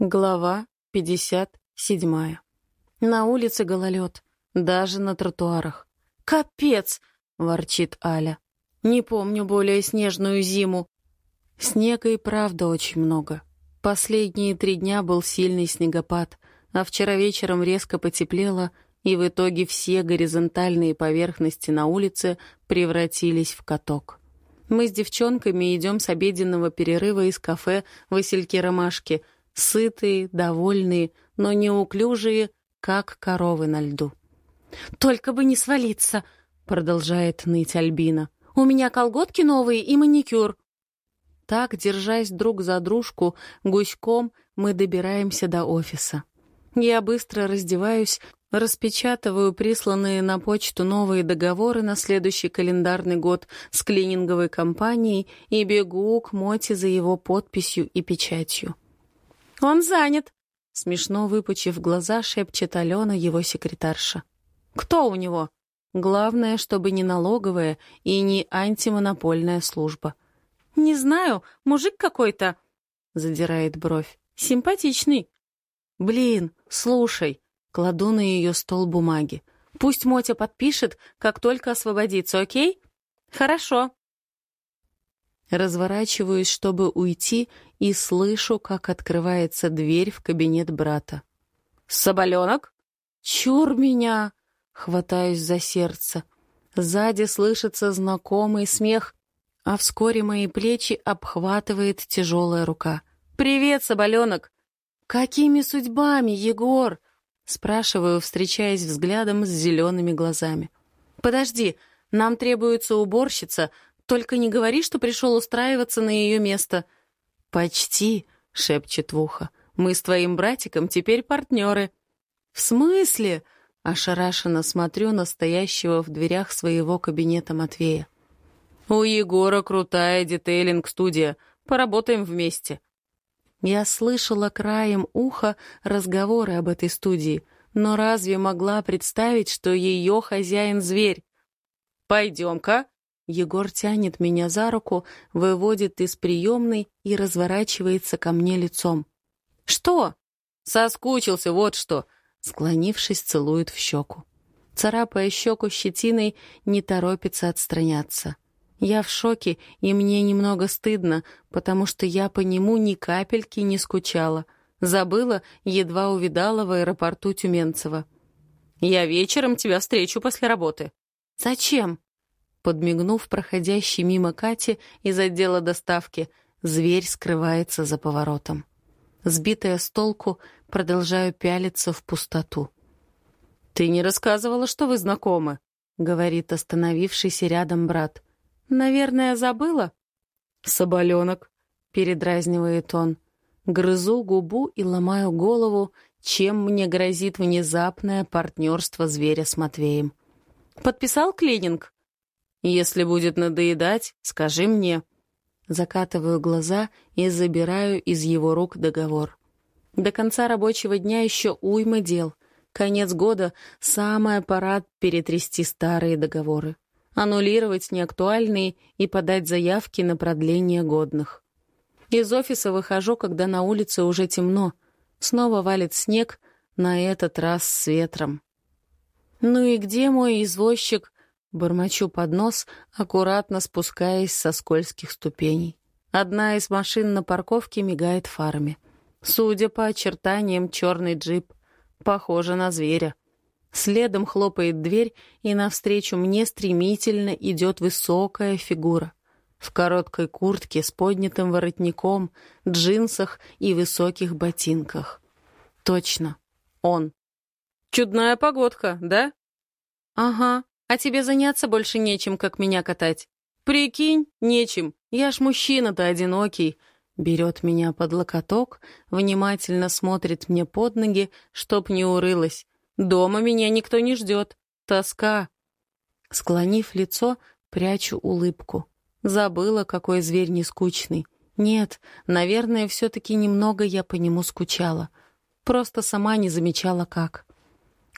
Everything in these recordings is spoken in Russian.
Глава 57. На улице гололед, даже на тротуарах. «Капец!» — ворчит Аля. «Не помню более снежную зиму». Снега и правда очень много. Последние три дня был сильный снегопад, а вчера вечером резко потеплело, и в итоге все горизонтальные поверхности на улице превратились в каток. Мы с девчонками идем с обеденного перерыва из кафе «Васильки-ромашки», сытые, довольные, но неуклюжие, как коровы на льду. «Только бы не свалиться!» — продолжает ныть Альбина. «У меня колготки новые и маникюр». Так, держась друг за дружку, гуськом мы добираемся до офиса. Я быстро раздеваюсь, распечатываю присланные на почту новые договоры на следующий календарный год с клининговой компанией и бегу к Моте за его подписью и печатью. «Он занят», — смешно выпучив глаза, шепчет Алена, его секретарша. «Кто у него?» «Главное, чтобы не налоговая и не антимонопольная служба». «Не знаю, мужик какой-то», — задирает бровь. «Симпатичный». «Блин, слушай», — кладу на ее стол бумаги. «Пусть Мотя подпишет, как только освободится, окей?» «Хорошо», Разворачиваюсь, чтобы уйти, и слышу, как открывается дверь в кабинет брата. «Соболенок?» «Чур меня!» — хватаюсь за сердце. Сзади слышится знакомый смех, а вскоре мои плечи обхватывает тяжелая рука. «Привет, Соболенок!» «Какими судьбами, Егор?» — спрашиваю, встречаясь взглядом с зелеными глазами. «Подожди, нам требуется уборщица, только не говори, что пришел устраиваться на ее место». «Почти», — шепчет в ухо. «Мы с твоим братиком теперь партнеры». «В смысле?» — ошарашенно смотрю на стоящего в дверях своего кабинета Матвея. «У Егора крутая детейлинг-студия. Поработаем вместе». Я слышала краем уха разговоры об этой студии, но разве могла представить, что ее хозяин — зверь? «Пойдем-ка», Егор тянет меня за руку, выводит из приемной и разворачивается ко мне лицом. «Что?» «Соскучился, вот что!» Склонившись, целует в щеку. Царапая щеку щетиной, не торопится отстраняться. Я в шоке, и мне немного стыдно, потому что я по нему ни капельки не скучала. Забыла, едва увидала в аэропорту Тюменцева. «Я вечером тебя встречу после работы». «Зачем?» Подмигнув проходящей мимо Кати из отдела доставки, зверь скрывается за поворотом. Сбитая с толку, продолжаю пялиться в пустоту. «Ты не рассказывала, что вы знакомы?» — говорит остановившийся рядом брат. «Наверное, забыла?» «Соболенок», — передразнивает он. Грызу губу и ломаю голову, чем мне грозит внезапное партнерство зверя с Матвеем. «Подписал клининг?» Если будет надоедать, скажи мне». Закатываю глаза и забираю из его рук договор. До конца рабочего дня еще уйма дел. Конец года — самая пора перетрясти старые договоры, аннулировать неактуальные и подать заявки на продление годных. Из офиса выхожу, когда на улице уже темно. Снова валит снег, на этот раз с ветром. «Ну и где мой извозчик?» Бормочу под нос, аккуратно спускаясь со скользких ступеней. Одна из машин на парковке мигает фарами. Судя по очертаниям, черный джип. Похоже на зверя. Следом хлопает дверь, и навстречу мне стремительно идет высокая фигура. В короткой куртке с поднятым воротником, джинсах и высоких ботинках. Точно, он. «Чудная погодка, да?» «Ага», а тебе заняться больше нечем, как меня катать. Прикинь, нечем. Я ж мужчина-то одинокий. Берет меня под локоток, внимательно смотрит мне под ноги, чтоб не урылась. Дома меня никто не ждет. Тоска. Склонив лицо, прячу улыбку. Забыла, какой зверь нескучный. Нет, наверное, все-таки немного я по нему скучала. Просто сама не замечала, как.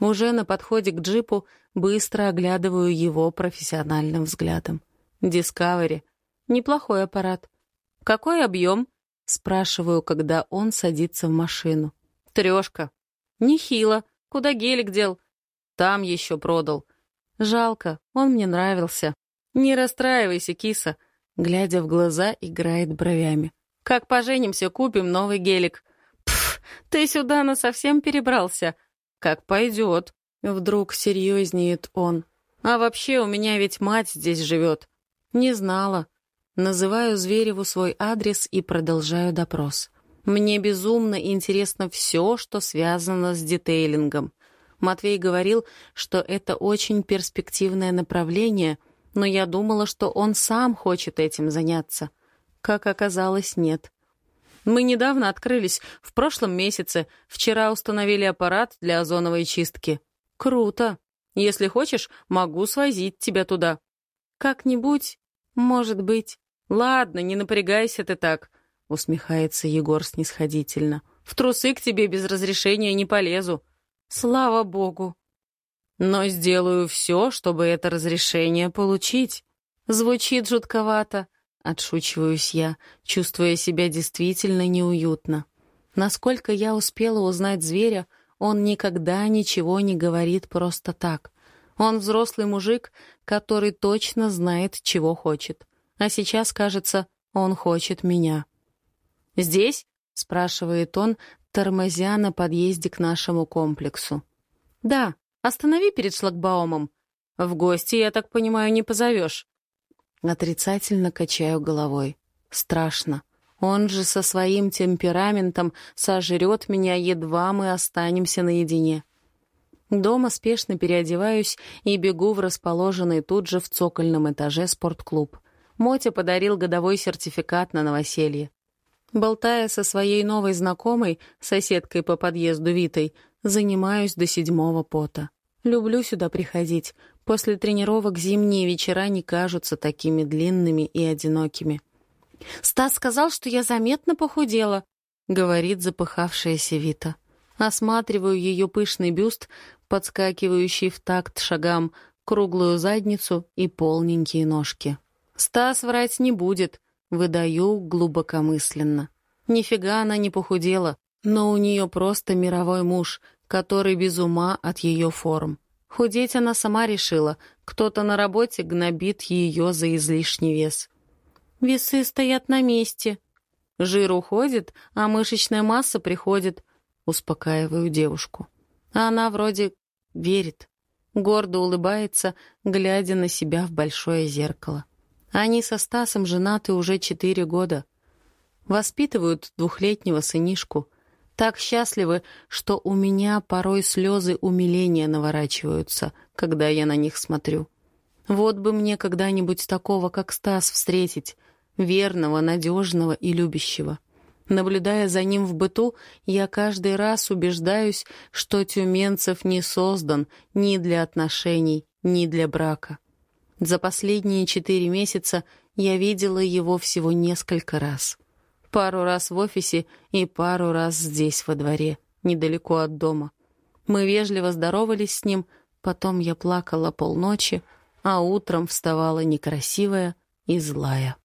Уже на подходе к джипу быстро оглядываю его профессиональным взглядом. Discovery. Неплохой аппарат. Какой объем? Спрашиваю, когда он садится в машину. Трешка. Нехило. Куда гелик дел? Там еще продал. Жалко, он мне нравился. Не расстраивайся, киса. Глядя в глаза, играет бровями. Как поженимся, купим новый гелик. Пф, ты сюда на совсем перебрался. Как пойдет. Вдруг серьезнеет он. А вообще у меня ведь мать здесь живет. Не знала. Называю Звереву свой адрес и продолжаю допрос. Мне безумно интересно все, что связано с детейлингом. Матвей говорил, что это очень перспективное направление, но я думала, что он сам хочет этим заняться. Как оказалось, нет. Мы недавно открылись, в прошлом месяце. Вчера установили аппарат для озоновой чистки. Круто. Если хочешь, могу свозить тебя туда. Как-нибудь, может быть. Ладно, не напрягайся ты так, усмехается Егор снисходительно. В трусы к тебе без разрешения не полезу. Слава богу. Но сделаю все, чтобы это разрешение получить. Звучит жутковато. Отшучиваюсь я, чувствуя себя действительно неуютно. Насколько я успела узнать зверя, он никогда ничего не говорит просто так. Он взрослый мужик, который точно знает, чего хочет. А сейчас, кажется, он хочет меня. «Здесь?» — спрашивает он, тормозя на подъезде к нашему комплексу. «Да, останови перед шлагбаумом. В гости, я так понимаю, не позовешь». Отрицательно качаю головой. Страшно. Он же со своим темпераментом сожрет меня, едва мы останемся наедине. Дома спешно переодеваюсь и бегу в расположенный тут же в цокольном этаже спортклуб. Мотя подарил годовой сертификат на новоселье. Болтая со своей новой знакомой, соседкой по подъезду Витой, занимаюсь до седьмого пота. Люблю сюда приходить. После тренировок зимние вечера не кажутся такими длинными и одинокими. «Стас сказал, что я заметно похудела», — говорит запыхавшаяся Вита. Осматриваю ее пышный бюст, подскакивающий в такт шагам, круглую задницу и полненькие ножки. Стас врать не будет, выдаю глубокомысленно. Нифига она не похудела, но у нее просто мировой муж, который без ума от ее форм. Худеть она сама решила, кто-то на работе гнобит ее за излишний вес. Весы стоят на месте. Жир уходит, а мышечная масса приходит. Успокаиваю девушку. А она вроде верит. Гордо улыбается, глядя на себя в большое зеркало. Они со Стасом женаты уже четыре года. Воспитывают двухлетнего сынишку — так счастливы, что у меня порой слезы умиления наворачиваются, когда я на них смотрю. Вот бы мне когда-нибудь такого, как Стас, встретить, верного, надежного и любящего. Наблюдая за ним в быту, я каждый раз убеждаюсь, что Тюменцев не создан ни для отношений, ни для брака. За последние четыре месяца я видела его всего несколько раз — Пару раз в офисе и пару раз здесь, во дворе, недалеко от дома. Мы вежливо здоровались с ним, потом я плакала полночи, а утром вставала некрасивая и злая.